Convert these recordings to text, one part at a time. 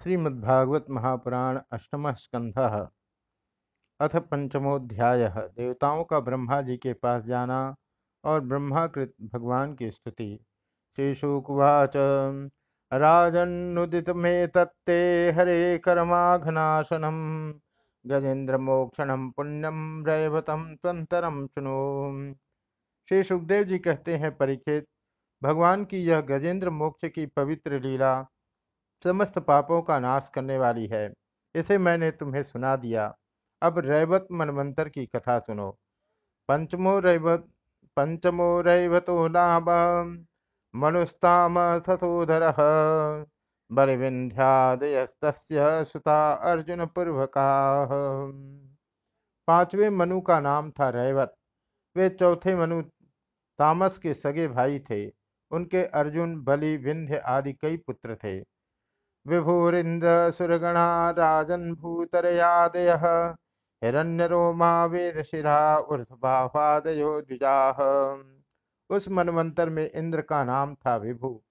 श्रीमद्भागवत महापुराण अष्टम स्कंध अथ पंचमोध्याय देवताओं का ब्रह्मा जी के पास जाना और ब्रह्माकृत भगवान की स्तुति। श्रीशुकुवाच राजन्नुदित में तत्ते हरे कर्माघनाशनम गजेन्द्र मोक्षण पुण्यम रैवतम तंतरम सुनो श्री सुखदेव जी कहते हैं परीक्षित भगवान की यह गजेंद्र मोक्ष की पवित्र लीला समस्त पापों का नाश करने वाली है। इसे मैंने तुम्हें सुना दिया। अब रैवत मनवंतर की कथा सुनो। पंचमो रैवत, पंचमो रैवतो नाम मनुस्ताम सतोधर सुता अर्जुन पूर्वका। पाँचवें मनु का नाम था रैवत। वे चौथे मनु तामस के सगे भाई थे। उनके अर्जुन बलि विंध्य आदि कई पुत्र थे। विभूरिन्द्रसुरगणा राजन् भूतरयादयः हिरण्यरोमा वेदशिरा ऊर्ध्वादयो द्विजाः। उस मनवंतर में इंद्र का नाम था विभु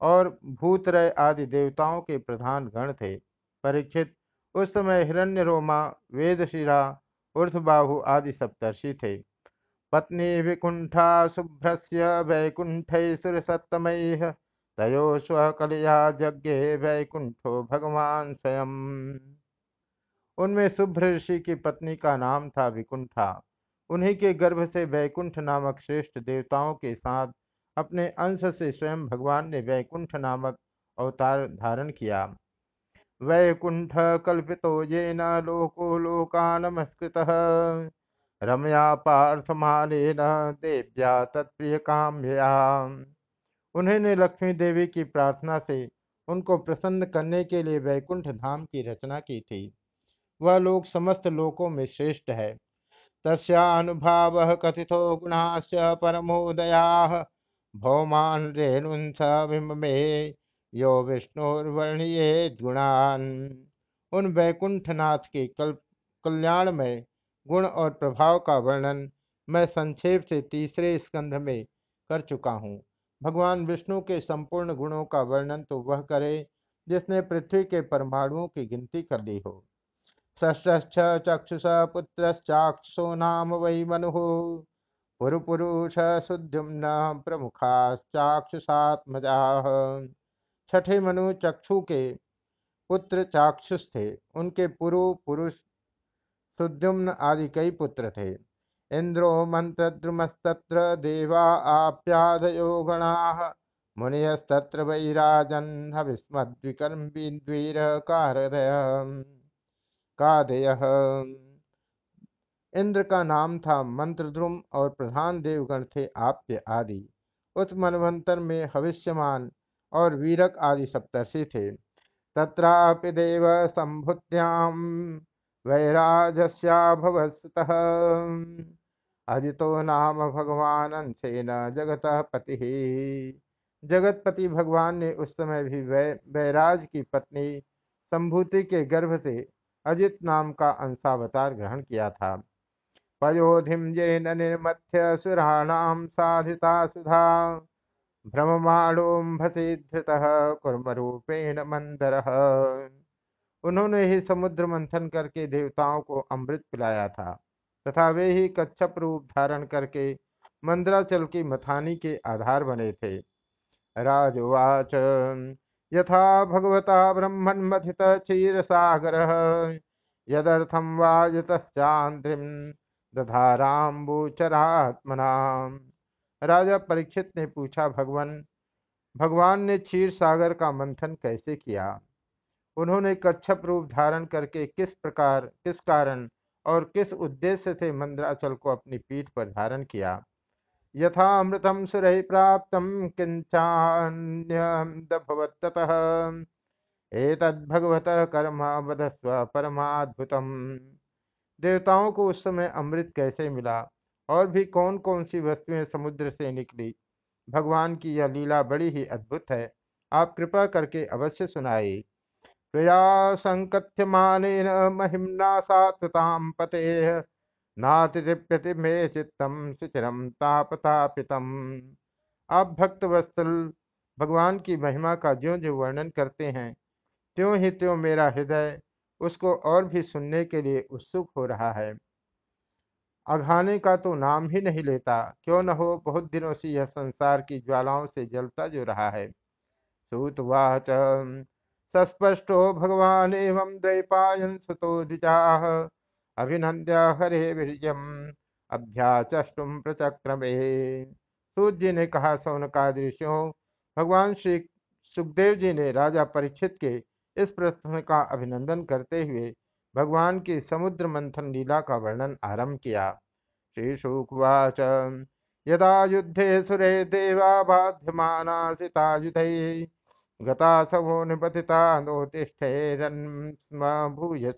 और भूतरय आदि देवताओं के प्रधान गण थे। परीक्षित, उस समय हिरण्य रोमा वेदशिरा ऊर्धबाहु आदि सप्तर्षि थे। पत्नी विकुंठा शुभ्रस्य वैकुंठ सुरसत्तमय तयो स्वकलया यज्ञ वैकुंठो भगवान स्वयं। उनमें शुभ्र ऋषि की पत्नी का नाम था विकुंठा। उन्हीं के गर्भ से वैकुंठ नामक श्रेष्ठ देवताओं के साथ अपने अंश से स्वयं भगवान ने वैकुंठ नामक अवतार धारण किया। वैकुंठ कल्पितो ये न लोको लोका नमस्कृत रमया पार्थमालेन देव्या तत्प्रिय काम्यया उन्होंने लक्ष्मी देवी की प्रार्थना से उनको प्रसन्न करने के लिए वैकुंठ धाम की रचना की थी। वह लोक समस्त लोकों में श्रेष्ठ है। तस्नुभाव कथितो गुणाश्च परमोदया भौमान रेणुंस विमे यो विष्णुर्वर्णिये गुणान। उन वैकुंठनाथ के कल कल्याण में गुण और प्रभाव का वर्णन मैं संक्षेप से तीसरे स्कंध में कर चुका हूँ। भगवान विष्णु के संपूर्ण गुणों का वर्णन तो वह करे, जिसने पृथ्वी के परमाणुओं की गिनती कर ली हो। ष्ठ चक्षुष पुत्रश्चाक्षुषो नाम वही मनु। पुरुपुरुष सुद्युम्न प्रमुखाश्चाक्षुषात्मजा। छठे मनु चक्षु के पुत्र चाक्षुष थे। उनके पुरु पुरुष सुद्युम्न आदि कई पुत्र थे। इंद्रो मंत्रद्रुमस्तत्र देवा आप्यादयो गणाः मुनियस्तत्र वैराजन् कादय। इंद्र का नाम था मंत्रद्रुम और प्रधान देवगण थे आप्य आदि। उस मनवंतर में भविष्यमान और वीरक आदि सप्तर्षि थे। तत्रापि देव संभुत्याम वैराजस्याभवस्तः। अजितो नाम भगवान अंशेन जगत पति जगतपति भगवान ने उस समय भी वैराज की पत्नी संभूति के गर्भ से अजित नाम का अंशावतार ग्रहण किया था। पयोधिम ये निर्मथ्य सुराणाम साधिता सुधा। भ्रममाणोम्भसी धृत कुर्मरूपेण मंदर उन्होंने ही समुद्र मंथन करके देवताओं को अमृत पिलाया था। तथा वे ही कच्छप रूप धारण करके मंद्राचल की मथानी के आधार बने थे। राजवाच, यथा भगवता ब्रह्मण मथित क्षीर सागर यदर्थम वाजतश्चांद्रिम दधाराम्बुचरात्मना राजा परीक्षित ने पूछा, भगवान भगवान ने क्षीर सागर का मंथन कैसे किया? उन्होंने कच्छप रूप धारण करके किस प्रकार, किस कारण और किस उद्देश्य से मंद्राचल को अपनी पीठ पर धारण किया? यथा अमृतम सुर प्राप्त किंचान्यभवतः भगवत कर्म बधस्व परमाद्भुतम। देवताओं को उस समय अमृत कैसे मिला? और भी कौन कौन सी वस्तुएँ समुद्र से निकली? भगवान की यह लीला बड़ी ही अद्भुत है। आप कृपा करके अवश्य सुनाए त्वया मे चित्तम तापतापितम। आप भक्त वत्सल, भगवान की महिमा का ज्यो जो वर्णन करते हैं, त्यों ही त्यों मेरा हृदय उसको और भी सुनने के लिए उत्सुक हो रहा है। अघाने का तो नाम ही नहीं लेता, क्यों न हो बहुत दिनों से यह संसार की ज्वालाओं से जलता जो रहा है। सूतवाच सस्पष्टो भगवान एवं द्वैपायन सुतो द्विजाः। अभिनंद्य हरे वीर्यम। अभ्याचुम प्रचक्रमे। सूत जी ने कहा सौनकादृश्यों भगवान श्री सुखदेव जी ने राजा परीक्षित के इस प्रश्न का अभिनंदन करते हुए भगवान की समुद्र मंथन लीला का वर्णन आरंभ किया। श्री शुकवाच। यदा युद्धे सुरे देवा बाध्यमाना सीतायुधे गता सवो निपतिता नोतिष्ठेरन्म भूयश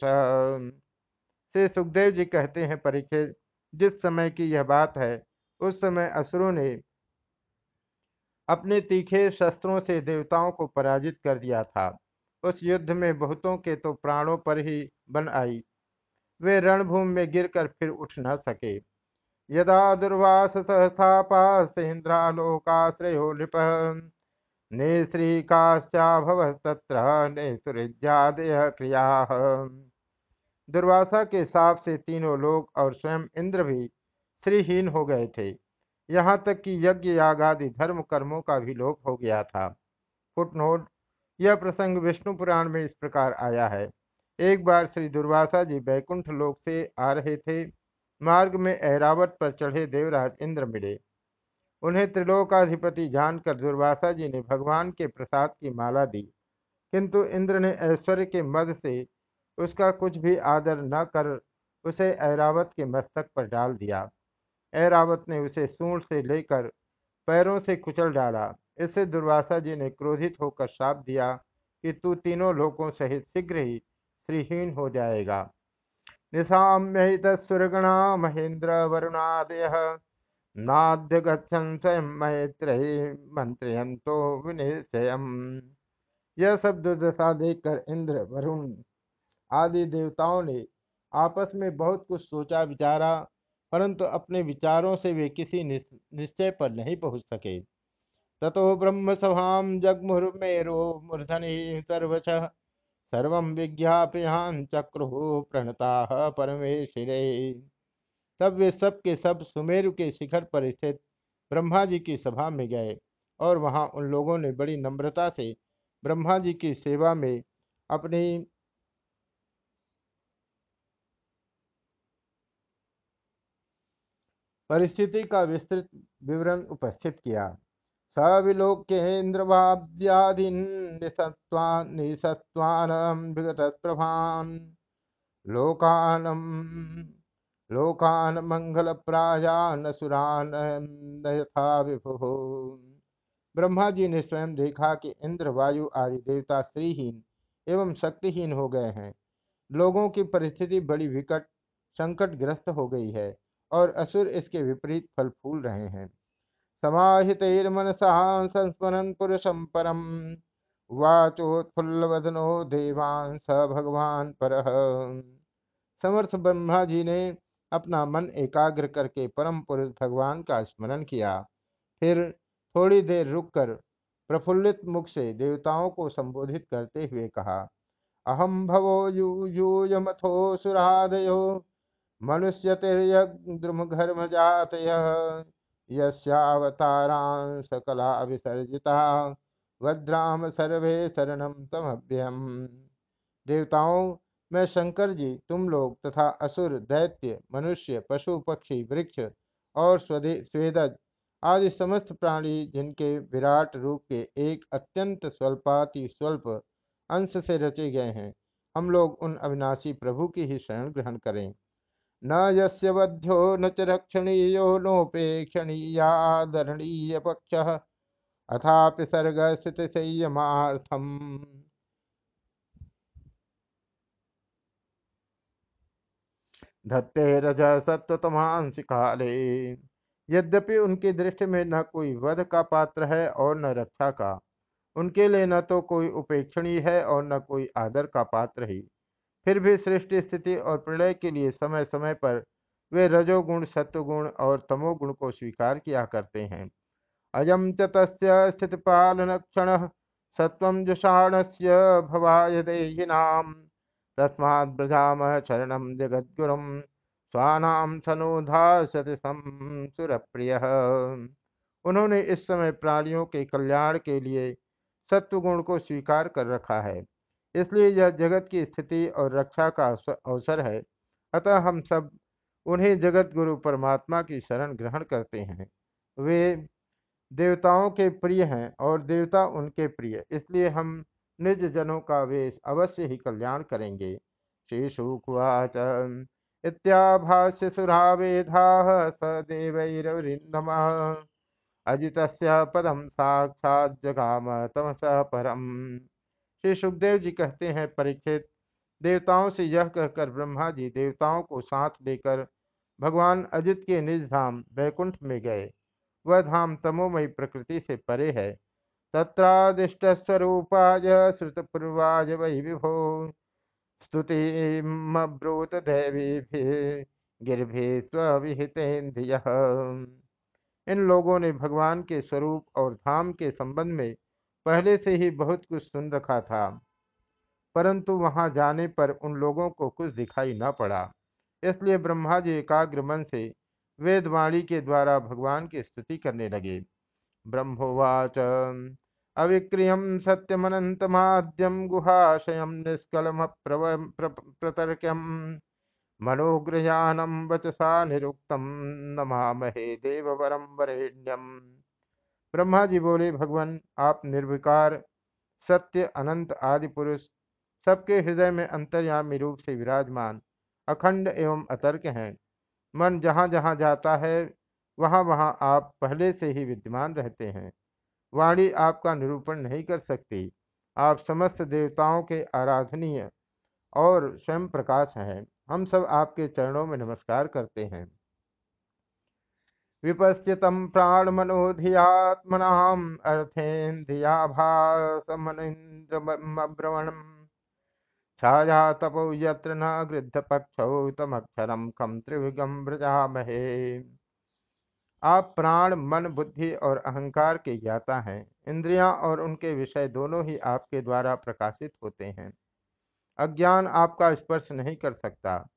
श्री सुखदेव जी कहते हैं परीक्षित जिस समय की यह बात है, उस समय असुरों ने अपने तीखे शस्त्रों से देवताओं को पराजित कर दिया था। उस युद्ध में बहुतों के तो प्राणों पर ही बन आई। वे रणभूमि में गिरकर फिर उठ न सके। यदा दुर्वास सहस्थापाश्रेन्द्रालोकाश्रयो नृप ने श्रीकाश्चाभवस्तत्र ने क्रिया दुर्वासा के साप से तीनों लोग और स्वयं इंद्र भी श्रीहीन हो गए थे। यहाँ तक कि यज्ञ याग आदि धर्म कर्मों का भी लोप हो गया था। फुटनोट, यह प्रसंग विष्णु पुराण में इस प्रकार आया है। एक बार श्री दुर्वासा जी बैकुंठ लोक से आ रहे थे। मार्ग में ऐरावत पर चढ़े देवराज इंद्र मिले। उन्हें त्रिलोकाधिपति जानकर दुर्वासा जी ने भगवान के प्रसाद की माला दी। किंतु इंद्र ने ऐश्वर्य के मद से उसका कुछ भी आदर न कर उसे ऐरावत के मस्तक पर डाल दिया। ऐरावत ने उसे सूंड से लेकर पैरों से कुचल डाला। इससे दुर्वासा जी ने क्रोधित होकर श्राप दिया कि तू तीनों लोगों सहित शीघ्र ही श्रीहीन हो जाएगा। निशाम्यहित सुरगणा महेंद्र वरुणादय। नाद्य गच्छन स्वयं मैत्र मंत्रयंतो विनिश्चयम। यह सब दुर्दशा देखकर इंद्र, वरुण आदि देवताओं ने आपस में बहुत कुछ सोचा, विचारा, परंतु अपने विचारों से वे किसी निश्चय पर नहीं पहुँच सके। ततो ब्रह्म सभाम जगमुर्मेरो मूर्धनि सर्वश, सर्व विज्ञापयान चक्रु प्रणता परमेश्वरे तब वे सब के सब सुमेरु के शिखर पर स्थित ब्रह्मा जी की सभा में गए और वहाँ उन लोगों ने बड़ी नम्रता से ब्रह्मा जी की सेवा में अपनी परिस्थिति का विस्तृत विवरण उपस्थित किया। विगत प्रभान लोकानम लोकान मंगल प्रायान सुरान यथा विभु ब्रह्मा जी ने स्वयं देखा कि इंद्र, वायु आदि देवता श्रीहीन एवं शक्तिहीन हो गए हैं। लोगों की परिस्थिति बड़ी विकट, संकटग्रस्त हो गई है और असुर इसके विपरीत फल फूल रहे हैं। समाहित मनसा संस्मरण पुरुषम परम। वाचोत्फुल्लवदनो देवान स भगवान पर। समर्थ ब्रह्मा जी ने अपना मन एकाग्र करके परम पुरुष भगवान का स्मरण किया। फिर थोड़ी देर रुककर प्रफुल्लित मुख से देवताओं को संबोधित करते हुए कहा अहम भवो यूयूयमथो सुरादयो मनुष्य तिर्यद्रुमघर्म जात यवतारां सकला विसर्जिता वज्राम सर्वे शरणम तमभ्यम। देवताओं मैं शंकर जी, तुम लोग तथा असुर, दैत्य, मनुष्य, पशु, पक्षी, वृक्ष और स्वेदज आदि समस्त प्राणी जिनके विराट रूप के एक अत्यंत स्वल्पाति स्वल्प अंश से रचे गए हैं, हम लोग उन अविनाशी प्रभु की ही शरण ग्रहण करें। न यस्य वध्यो न च रक्षणीयो नोपेक्षणीयादरणीय पक्ष, अथापि सर्ग स्थित संयमार्थम धत्ते रज सत्वतमांसी काले यद्यपि उनकी दृष्टि में न कोई वध का पात्र है और न रक्षा का, उनके लिए न तो कोई उपेक्षणीय है और न कोई आदर का पात्र ही। फिर भी सृष्टि, स्थिति और प्रलय के लिए समय समय पर वे रजोगुण, सत्वगुण और तमोगुण को स्वीकार किया करते हैं। अयम च तस्य स्थित पालन क्षण सत्वं जुषाणस्य भवाय देहिनां तस्मात् ब्रजामः शरणं जगद्गुरुं। स्वानाम सनोधा सतसम सुरप्रिय। उन्होंने इस समय प्राणियों के कल्याण के लिए सत्वगुण को स्वीकार कर रखा है। इसलिए यह जगत की स्थिति और रक्षा का अवसर है। अतः हम सब उन्हें जगत गुरु परमात्मा की शरण ग्रहण करते हैं। वे देवताओं के प्रिय हैं और देवता उनके प्रिय। इसलिए हम निज जनों का वे अवश्य ही कल्याण करेंगे। श्री शुकुवाच। इत्याभाष्य सुरावेधा स देवैरवरिंदम अजित पदम साक्षात जगाम तमस परम। श्री सुखदेव जी कहते हैं, परीक्षित, देवताओं से यह कहकर ब्रह्मा जी देवताओं को साथ लेकर भगवान अजित के निज धाम वैकुंठ में गए। वह धाम तमोमयी प्रकृति से परे है। तत्रादिष्ट स्वरूपाय श्रुतपूर्वाज वही विभो। स्तुतिब्रूत दैवी गिरभि स्विहितेन्द्रिय इन लोगों ने भगवान के स्वरूप और धाम के संबंध में पहले से ही बहुत कुछ सुन रखा था। परंतु वहाँ जाने पर उन लोगों को कुछ दिखाई न पड़ा। इसलिए ब्रह्मा जी एकाग्र मन से वेदवाणी के द्वारा भगवान की स्तुति करने लगे। ब्रह्मोवाच। सत्यमनंतमाद्यम गुहाशयम निष्कलम प्रतर्क्यम मनोग्रयानम वचसा निरुक्तम नमामहे देववरम वरेण्यम ब्रह्मा जी बोले, भगवान, आप निर्विकार, सत्य, अनंत आदि पुरुष सबके हृदय में अंतर्यामी रूप से विराजमान, अखंड एवं अतर्क हैं। मन जहाँ जहाँ जाता है, वहाँ वहाँ आप पहले से ही विद्यमान रहते हैं। वाणी आपका निरूपण नहीं कर सकती। आप समस्त देवताओं के आराधनीय और स्वयं प्रकाश हैं। हम सब आपके चरणों में नमस्कार करते हैं। विपश्यतम प्राण मनोधियात्मनाम अर्थेन्द्रियाभासमनिन्द्रमभ्रमणम छाया तपो यत्र न गृद्ध पक्षौ तमक्षरम खम त्रिविगम ब्रजामहे आप प्राण, मन, बुद्धि और अहंकार के ज्ञाता हैं। इंद्रियाँ और उनके विषय दोनों ही आपके द्वारा प्रकाशित होते हैं। अज्ञान आपका स्पर्श नहीं कर सकता।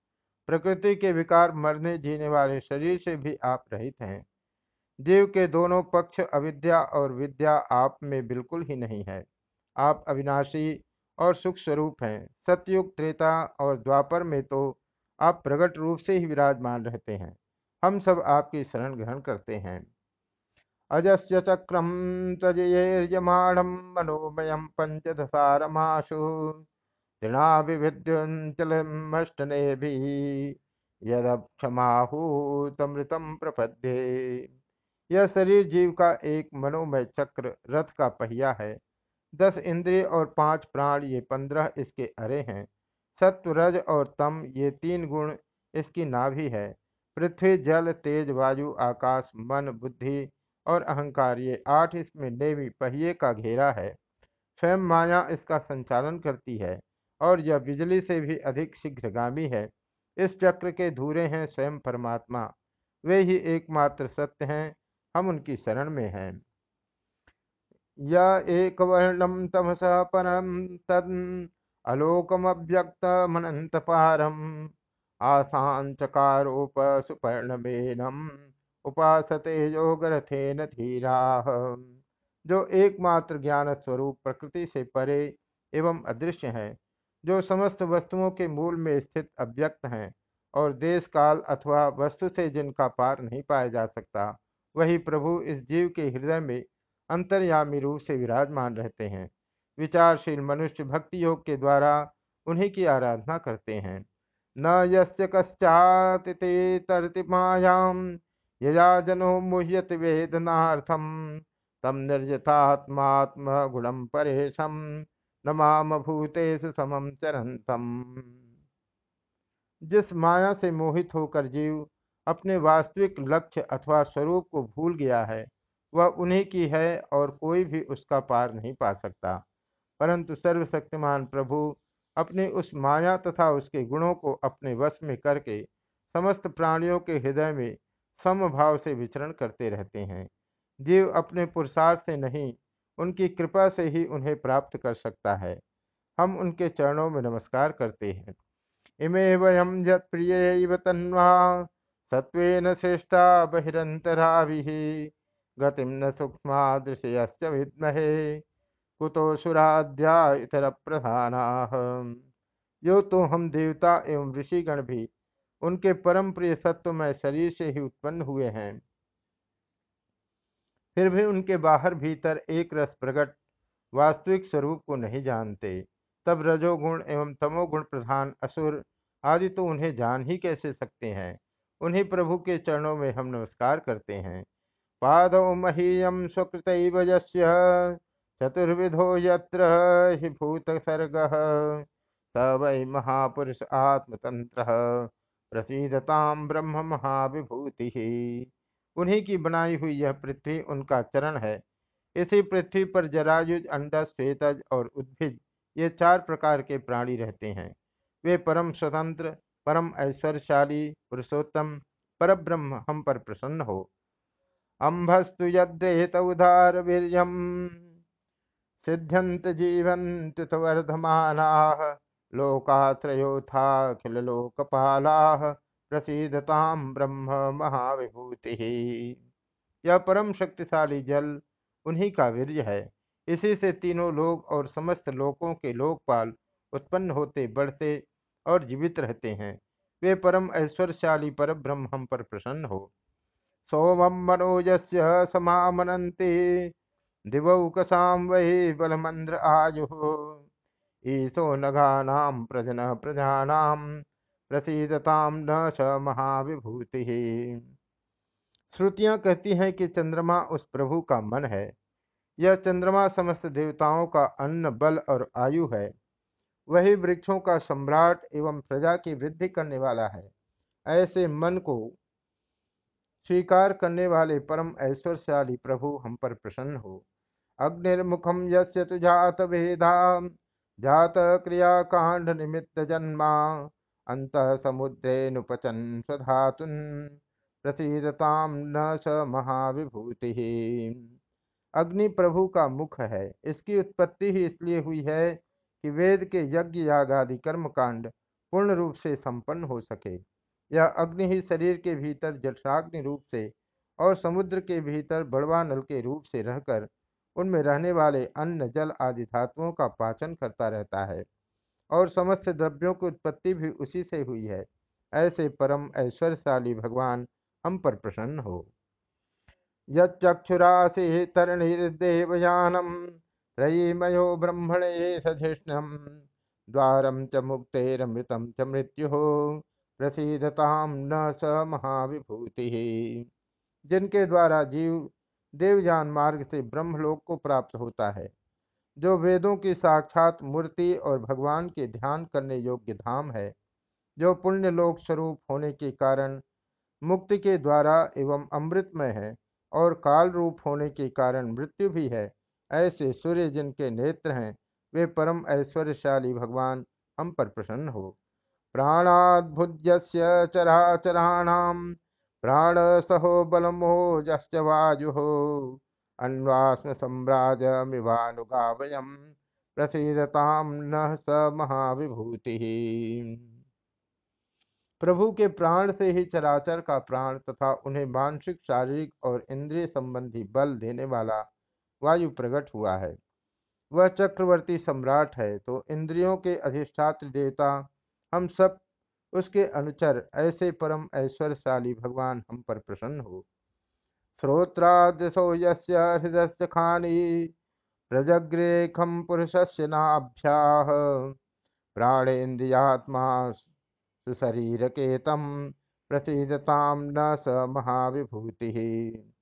प्रकृति के विकार मरने जीने वाले शरीर से भी आप रहित हैं। जीव के दोनों पक्ष अविद्या और विद्या आप में बिल्कुल ही नहीं है। आप अविनाशी और सुख स्वरूप हैं। सतयुग त्रेता और द्वापर में तो आप प्रकट रूप से ही विराजमान रहते हैं। हम सब आपकी शरण ग्रहण करते हैं। अजस्य चक्रम तजयेर्यमाणम मनोमयम पंचदशारमाशु तृणाभिविद्युञ्चलमष्टने भी यदक्षमाहूतमृतम प्रपद्ये। यह शरीर जीव का एक मनोमय चक्र रथ का पहिया है। दस इंद्रिय और पाँच प्राण ये पंद्रह इसके अरे हैं। सत्व, रज और तम ये तीन गुण इसकी नाभि है। पृथ्वी, जल, तेज, वायु, आकाश, मन, बुद्धि और अहंकार, ये आठ इसमें नेवी पहिए का घेरा है। स्वयं माया इसका संचालन करती है और यह बिजली से भी अधिक शीघ्रगामी है। इस चक्र के धूरे हैं स्वयं परमात्मा। वे ही एकमात्र सत्य हैं, हम उनकी शरण में हैं। या एक वर्णम तमस परम तद अलोकमव्यक्त मनंत पारम आसांचकारोप सुपर्णमेनम उपासते योगरथेन धीरा। जो एकमात्र ज्ञान स्वरूप प्रकृति से परे एवं अदृश्य है, जो समस्त वस्तुओं के मूल में स्थित अव्यक्त हैं और देश काल अथवा वस्तु से जिनका पार नहीं पाया जा सकता, वही प्रभु इस जीव के हृदय में अंतर्यामी रूप से विराजमान रहते हैं। विचारशील मनुष्य भक्ति योग के द्वारा उन्हीं की आराधना करते हैं। न यस्य कश्चात तरति जनो तम निर्जतात्मात्म गुणम परेशम नमाम भूतेषु समम चरंतम जिस माया से मोहित होकर जीव अपने वास्तविक लक्ष्य अथवा स्वरूप को भूल गया है, वह उन्हीं की है और कोई भी उसका पार नहीं पा सकता। परंतु सर्वशक्तिमान प्रभु अपने उस माया तथा उसके गुणों को अपने वश में करके समस्त प्राणियों के हृदय में समभाव से विचरण करते रहते हैं। जीव अपने पुरुषार्थ से नहीं, उनकी कृपा से ही उन्हें प्राप्त कर सकता है। हम उनके चरणों में नमस्कार करते हैं। इमे वयम यत प्रिय तन्वा सत्वेन श्रेष्ठा बहिरंतराभिः गतिम न सूक्ष्म दृश्य विद्महे। कुतो सुराध्या इतर प्रधान यो तो हम देवता एवं ऋषिगण भी, उनके परम प्रिय सत्वमय शरीर से ही उत्पन्न हुए हैं। फिर भी उनके बाहर भीतर एक रस प्रकट, वास्तविक स्वरूप को नहीं जानते। तब रजोगुण एवं तमोगुण प्रधान असुर आदि तो उन्हें जान ही कैसे सकते हैं? उन्हीं प्रभु के चरणों में हम नमस्कार करते हैं। पादौ महीयम स्वकृत चतुर्विधो यत्र हि भूतसर्गः। स वै महापुरुष आत्मतंत्र प्रसीदताम ब्रह्म महाविभूति। उन्हीं की बनाई हुई यह पृथ्वी उनका चरण है। इसी पृथ्वी पर जरायुज अंडस श्वेतज और उद्भिज ये चार प्रकार के प्राणी रहते हैं। वे परम स्वतंत्र, परम ऐश्वर्यशाली, पुरुषोत्तम पर ब्रह्म हम पर प्रसन्न हो। अम्भस्तु यद्रेत उदार वीर्यम। सिद्ध्यंत जीवंत वर्धमानाः लोकात्रयोथाखिल लोकपालाः प्रसीदताम ब्रह्म महाविभूति। यह परम शक्तिशाली जल, उन्हीं का वीर्य है। इसी से तीनों लोक और समस्त लोकों के लोकपाल उत्पन्न होते, बढ़ते और जीवित रहते हैं। वे परम ऐश्वर्यशाली पर ब्रह्म हम पर प्रसन्न हो। सोमं मनोजस्य समामनन्ति। दिवौकसां वै बलमन्द्र आयुः ईशो नघानां प्रजन प्रजानां प्रसीदतां न च महाविभूति। श्रुतियाँ कहती हैं कि चंद्रमा उस प्रभु का मन है। यह चंद्रमा समस्त देवताओं का अन्न, बल और आयु है। वही वृक्षों का सम्राट एवं प्रजा की वृद्धि करने वाला है। ऐसे मन को स्वीकार करने वाले परम ऐश्वर्यशाली प्रभु हम पर प्रसन्न हो। अग्निर्मुखम यस्य जात भेदा जात क्रिया कांड निमित्त जन्मा अंत समुद्रे नुपचन स्वधातुन प्रसीदताम न स महाविभूति। अग्नि प्रभु का मुख है, इसकी उत्पत्ति ही इसलिए हुई है कि वेद के यज्ञ याग आदि कर्म कांड पूर्ण रूप से संपन्न हो सके। यह अग्नि ही शरीर के भीतर जठराग्नि रूप से और समुद्र के भीतर बड़वा नल के रूप से रहकर उनमें रहने वाले अन्न जल आदि धातुओं का पाचन करता रहता है और समस्त द्रव्यों की उत्पत्ति भी उसी से हुई है। ऐसे परम ऐश्वर्यशाली भगवान हम पर प्रसन्न हो। यक्षुरासी तरणिर्देवयानम रयीमयो ब्रह्मणे सधिष्णम द्वारम च मुक्तेरमृतम च मृत्यु प्रसिद्धताम न स महाविभूति। जिनके द्वारा जीव देवजान मार्ग से ब्रह्मलोक को प्राप्त होता है, जो वेदों की साक्षात मूर्ति और भगवान के ध्यान करने योग्य धाम है, जो पुण्य लोक स्वरूप होने के कारण, मुक्ति के द्वारा एवं अमृतमय है और काल रूप होने के कारण मृत्यु भी है, ऐसे सूर्य जिनके नेत्र हैं, वे परम ऐश्वर्यशाली भगवान हम पर प्रसन्न हो। प्राणाद्भुज्यस्य चराचराणां प्राणसहो बलमोजश्च वायुः। अन्वास्मसम्राजमिवानुगावयं प्रसीदतां न स महाविभूति। प्रभु के प्राण से ही चराचर का प्राण तथा उन्हें मानसिक, शारीरिक और इंद्रिय संबंधी बल देने वाला वायु प्रकट हुआ है। वह चक्रवर्ती सम्राट है तो इंद्रियों के अधिष्ठात्र देवता हम सब उसके अनुचर, ऐसे परम ऐश्वर्यशाली भगवान हम पर प्रसन्न हो। श्रोत्रादसो यस्य हृदय खानी प्रजग्रेखम पुरुषस्य नाभ्या, प्राणेन्द्रियात्मा सुशरीरकेतम प्रसिद्धताम न स महाविभूति।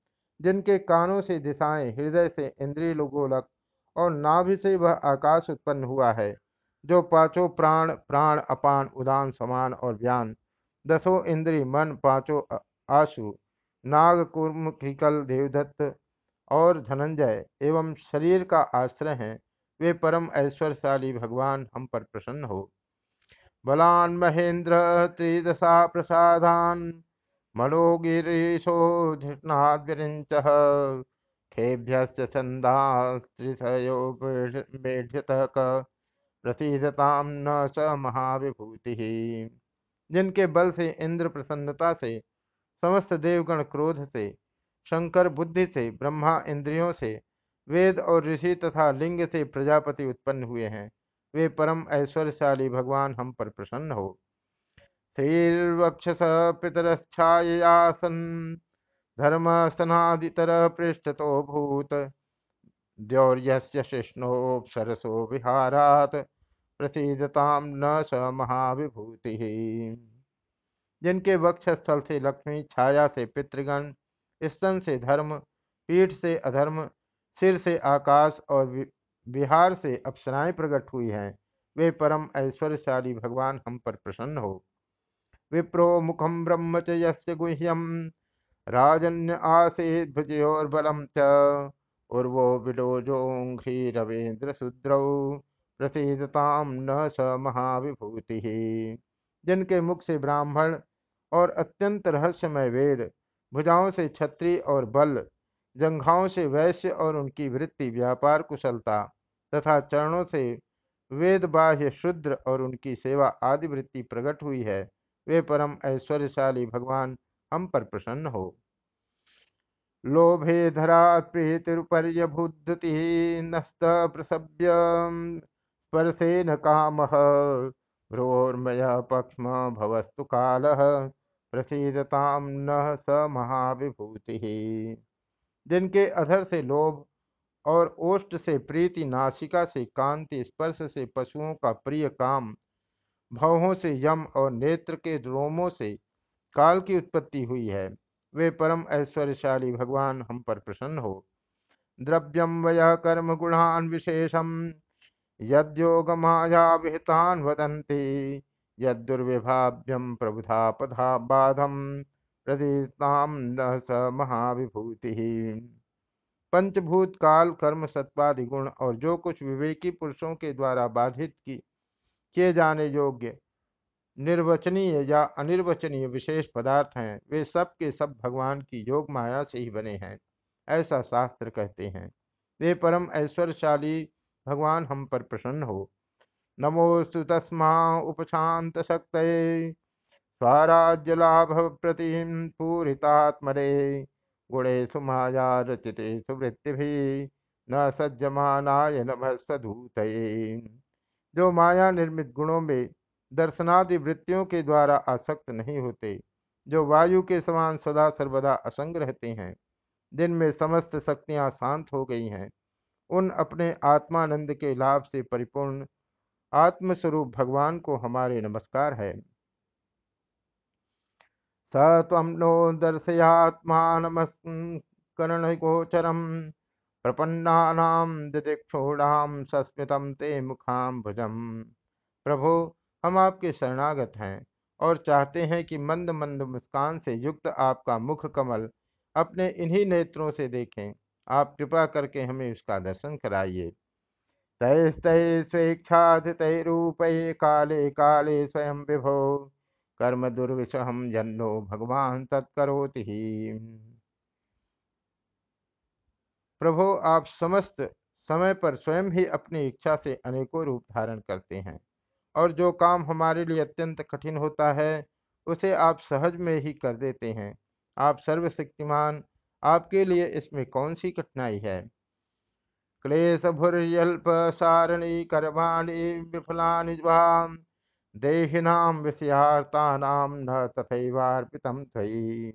जिनके कानों से दिशाएँ, हृदय से इंद्रिय गोलक और नाभि से वह आकाश उत्पन्न हुआ है जो पाँचों प्राण प्राण, अपान, उदान, समान और व्यान दसों इंद्री, मन, पाँचों आशु नाग, कुर्म कुर्मिकल देवदत्त और धनंजय एवं शरीर का आश्रय हैं। वे परम ऐश्वर्यशाली भगवान हम पर प्रसन्न हो। बलान महेंद्र त्रिदशा प्रसादान। मनोगिरीशो धृष्णाद्विरिंच खेभ्यश्च छन्दास्त्रिशयो मेढ्यतः प्रसीदताम न स महाविभूति। जिनके बल से, इंद्र प्रसन्नता से, समस्त देवगण क्रोध से, शंकर बुद्धि से, ब्रह्मा इंद्रियों से, वेद और ऋषि तथा लिंग से प्रजापति उत्पन्न हुए हैं, वे परम ऐश्वर्यशाली भगवान हम पर प्रसन्न हो। श्रीर्वक्षस पितरच्छायासन धर्म सनादितर पृष्ठतो भूत, द्यौर्यस्य शिष्णोपसरसो विहारात। प्रसिदताम न स महाविभूति। जिनके वक्ष स्थल से लक्ष्मी, छाया से पितृगण, स्तन से धर्म, पीठ से अधर्म, सिर से आकाश और बिहार से अप्सराएँ प्रकट हुई हैं, वे परम ऐश्वर्यशाली भगवान हम पर प्रसन्न हो। विप्रो मुखम ब्रह्म च यस्य राजन्य आसीद भुजयोर्बलम च। उर्वो विडोजोघ्री रवेन्द्र शुद्रौ प्रसिदताम न स महाविभूति। जिनके मुख से ब्राह्मण और अत्यंत रहस्यमय वेद, भुजाओं से छत्री और बल, जंघाओं से वैश्य और उनकी वृत्ति व्यापार कुशलता तथा चरणों से वेद बाह्य शुद्र और उनकी सेवा आदि वृत्ति प्रकट हुई है, वे परम ऐश्वर्यशाली भगवान हम पर प्रसन्न हो। लोभे धरा प्रीतिरुपर्य भूति नस्त प्रसभ्य स्पर्शे न काम भ्रोर्मय पक्ष्म भवस्तु काल प्रसीदताम न स महाविभूति। जिनके अधर से लोभ और ओष्ट से प्रीति, नासिका से कांति, स्पर्श से पशुओं का प्रिय काम, भवों से यम और नेत्र के रोमों से काल की उत्पत्ति हुई है, वे परम ऐश्वर्यशाली भगवान हम पर प्रसन्न हो। द्रव्यम वय कर्म गुणान विशेषम। यद्योगमाया विहितान वदंती यदुर्विभाव्यम प्रबुधा पधा बाधम प्रदीताम न स महाविभूति। पंचभूत काल कर्म सत्वादि गुण और जो कुछ विवेकी पुरुषों के द्वारा बाधित की, किए जाने योग्य, निर्वचनीय या अनिर्वचनीय विशेष पदार्थ हैं, वे सब के सब भगवान की योग माया से ही बने हैं, ऐसा शास्त्र कहते हैं। वे परम ऐश्वर्यशाली भगवान हम पर प्रसन्न हो। नमोस्तु तस्मा उपशांत शक्त स्वराज्य लाभ प्रतिम पूरितात्मरे। गुणे सुमाया रचिते सुवृत्ति न सज्जमानाय सधूत जो माया निर्मित गुणों में दर्शनादि वृत्तियों के द्वारा आसक्त नहीं होते, जो वायु के समान सदा सर्वदा असंग रहते हैं जिनमें समस्त शक्तियाँ शांत हो गई हैं। उन अपने आत्मानंद के लाभ से परिपूर्ण आत्मस्वरूप भगवान को हमारे नमस्कार है। स त्वं नो दर्शयात्मानमस्करणगोचरं प्रपन्नानां दिदिक्षूणां सस्मितं ते मुखाम्बुजम् प्रभु, हम आपके शरणागत हैं और चाहते हैं कि मंद मंद मुस्कान से युक्त आपका मुख कमल अपने इन्हीं नेत्रों से देखें। आप कृपा करके हमें उसका दर्शन कराइए। तैस्तै स्वेच्छाधितै रूप काले काले स्वयं विभो, कर्म दुर्विषहम जन्नो भगवान तत्करोति ही। प्रभु, आप समस्त समय पर स्वयं ही अपनी इच्छा से अनेकों रूप धारण करते हैं, और जो काम हमारे लिए अत्यंत कठिन होता है, उसे आप सहज में ही कर देते हैं। आप सर्वशक्तिमान आपके लिए इसमें कौन सी कठिनाई है? क्लेश सारणी, कर्माणी, विफलानि देहिनाम विषयार्तानाम न तथैवार्पितम थई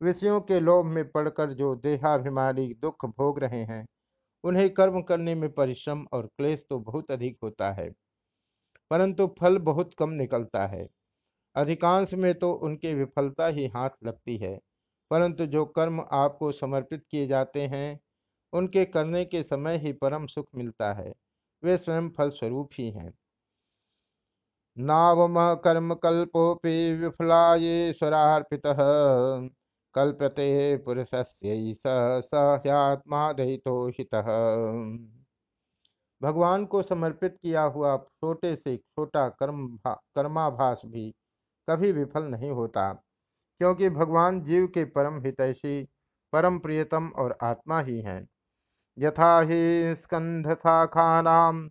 विषयों के लोभ में पड़कर जो देहाभिमानी दुख भोग रहे हैं, उन्हें कर्म करने में परिश्रम और क्लेश तो बहुत अधिक होता है, परंतु फल बहुत कम निकलता है। अधिकांश में तो उनके विफलता ही हाथ लगती है। परंतु जो कर्म आपको समर्पित किए जाते हैं, उनके करने के समय ही परम सुख मिलता है। वे स्वयं फल स्वरूप ही हैं। नावम कर्म कल्पोपि विफलायेश्वरार्पितः कल्पते पुरुषस्य सह्यात्मा दहितो हितः। भगवान को समर्पित किया हुआ छोटे से छोटा कर्म कर्माभास भी कभी विफल नहीं होता। क्योंकि भगवान जीव के परम हितैषी, परम प्रियतम और आत्मा ही हैं। यथा ही स्कंध शाखानाम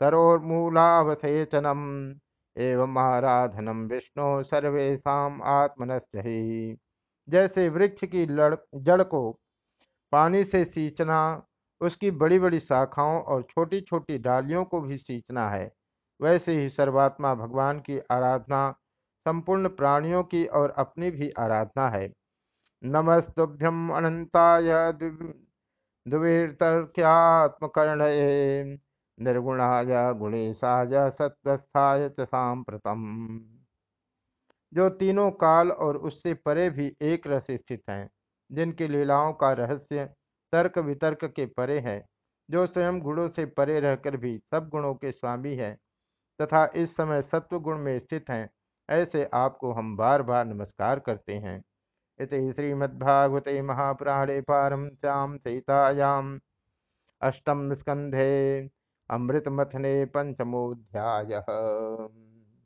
तरोर्मूलावसेचनम, एवं आराधनम विष्णु सर्वेशा आत्मनश्च ही। जैसे वृक्ष की लड़, जड़ को पानी से सींचना, उसकी बड़ी बड़ी शाखाओं और छोटी छोटी डालियों को भी सींचना है, वैसे ही सर्वात्मा भगवान की आराधना संपूर्ण प्राणियों की और अपनी भी आराधना है। नमस्तुभ्यम अनंताय दुवीर्तर्क्यात्मकर्ण निर्गुणाय गुणेशाय सत्वस्थाय सांप्रतम। जो तीनों काल और उससे परे भी एक रस स्थित हैं, जिनकी लीलाओं का रहस्य तर्क वितर्क के परे है, जो स्वयं गुणों से परे रहकर भी सब गुणों के स्वामी है, तथा इस समय सत्व गुण में स्थित हैं ऐसे आपको हम बार बार नमस्कार करते हैं। इति श्रीमद्भागवते महापुराणे पारमश्याम सहितायाम अष्टम स्कंधे अमृतमथने पंचमोध्याय